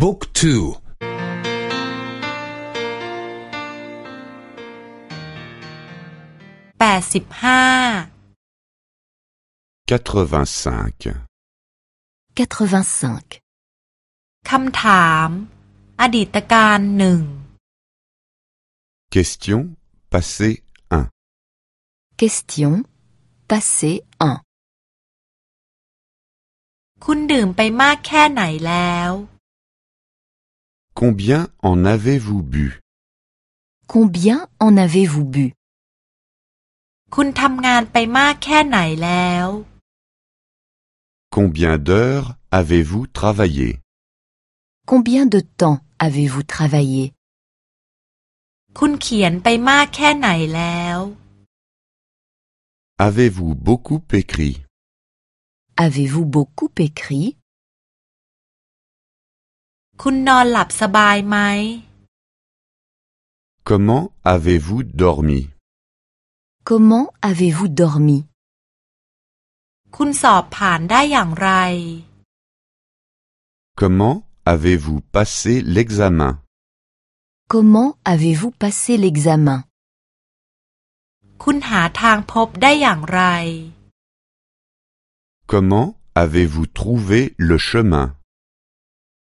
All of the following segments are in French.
บุ๊กทูแปดสิบห้า85 85คำถาม อดีตการหนึ่ง Question passé 1 Question Passé 1คุณดื่มไปมากแค่ไหนแล้ว Combien en avez-vous bu? Combien en avez-vous bu? Combien d'heures avez-vous travaillé? Combien de temps avez-vous travaillé? Avez-vous beaucoup écrit? Avez-vous beaucoup écrit? คุณนอนหลับสบายไหม Comment avez-vous dormi Comment avez-vous dormi คุณสอบผ่านได้อย่างไร Comment avez-vous passé l'examen Comment avez-vous passé l'examen คุณหาทางพบได้อย่างไร Comment avez-vous trouvé le chemin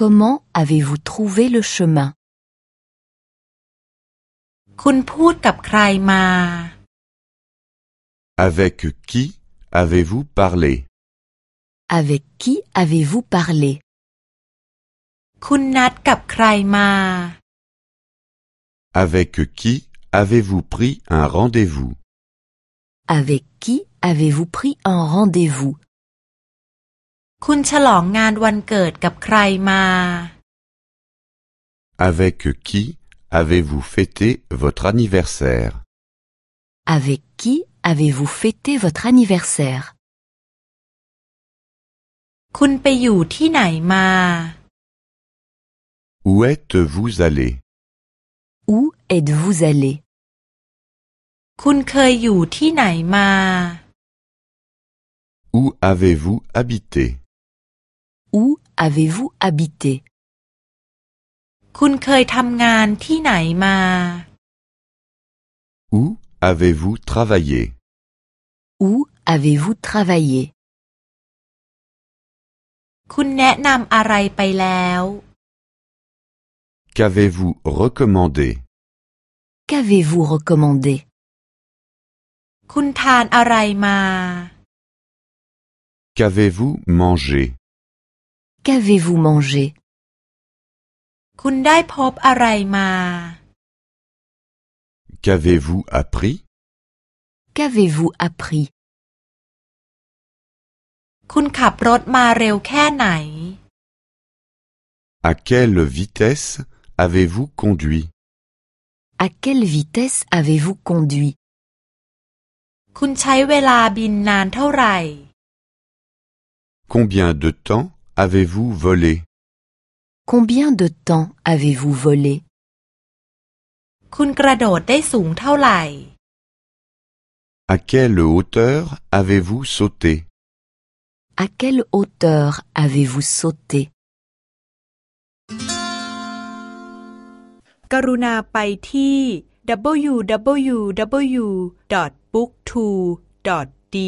Comment avez-vous trouvé le chemin? Avec qui avez-vous parlé? Avec qui avez-vous parlé? Avec qui avez-vous pris un rendez-vous? Avec qui avez-vous pris un rendez-vous? คุณฉลองงานวันเกิดกับใครมา Avec qui avez-vous fêté votre anniversaire Avec qui avez-vous fêté votre anniversaire คุณไปอยู่ที่ไหนมา Où êtes-vous allé Où êtes-vous allé คุณเคยอยู่ที่ไหนมา Où avez-vous habité Où avez-vous habité? Où avez-vous travaillé? Où avez-vous travaillé? Qu'avez-vous recommandé? Qu'avez-vous recommandé? Qu'avez-vous mangé? Qu'avez-vous mangé? Qu'avez-vous appris? Qu'avez-vous appris? À quelle vitesse avez-vous conduit? À quelle vitesse avez-vous conduit? Combien de temps avez-vous volé Combien de temps avez-vous volé คุณกระโดดได้สูงเท่าไหร่ À quelle hauteur avez-vous sauté À quelle hauteur avez-vous sauté กรุณาไปที่ www.booktwo.de